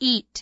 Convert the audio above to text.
eat.